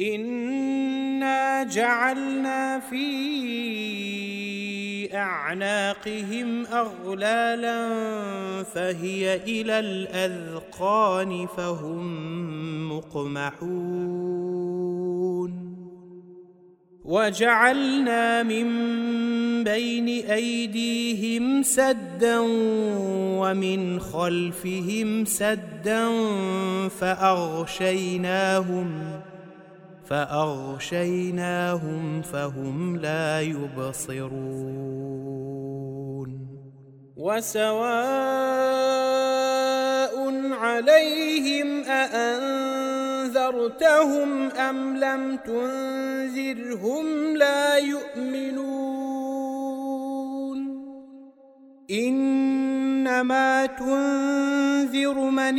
إنا جعلنا في أعناقهم أغلالا فهي إلى الأذقان فهم مقمحون. وجعلنا من بين أيديهم سدا ومن خلفهم سدا فأغشيناهم فأغشيناهم فهم لا يبصرون. وسواء عليهم أأنذرتهم أم لم تنذرهم لا يؤمنون. إنما تنذر من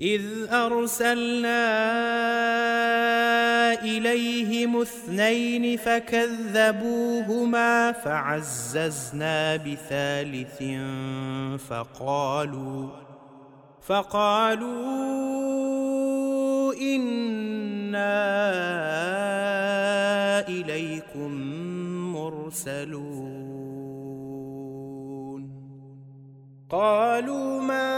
إذ أرسلنا إليهم اثنين فكذبوهما فعززنا بثالث فقالوا فقالوا إنا إليكم مرسلون قالوا ما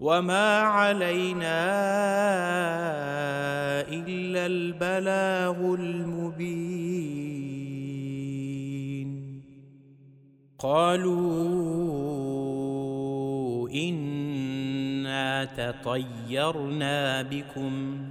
وما علينا إلا البلاغ المبين قالوا إنا تطيرنا بكم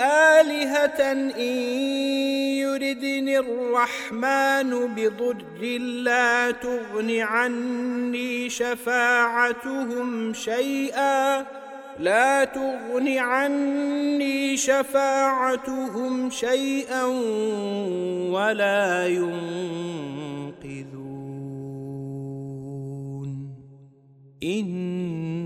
آلهة إن يردني الرحمن بضر لا تغن عني شفاعتهم شيئا. لا تغن عني شفاعتهم شيئا ولا ينقذون. إني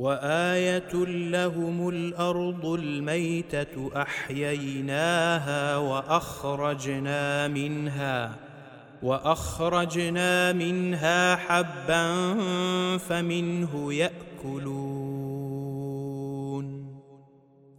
وآية لهم الأرض الميتة أحييناها وأخرجنا منها وأخرجنا منها حبا فمنه يأكلون.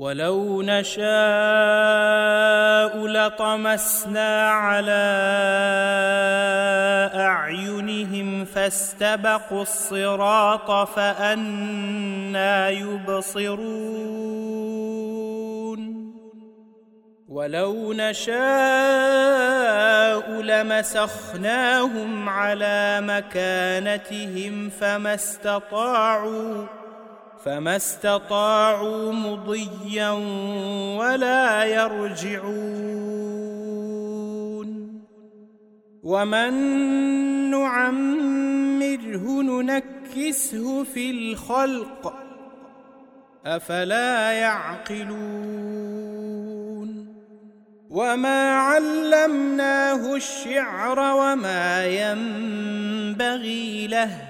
ولو نشاء لطمسنا على اعينهم فاستبقوا الصراط فانى يبصرون ولو نشاء لمسخناهم على مكانتهم فما استطاعوا فما استطاعوا مضيا ولا يرجعون. ومن نعمره ننكسه في الخلق أفلا يعقلون. وما علمناه الشعر وما ينبغي له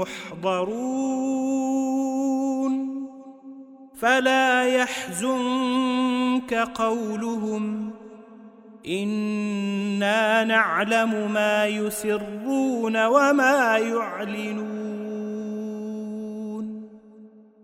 محضرون فلا يحزنك قولهم إنا نعلم ما يسرون وما يعلنون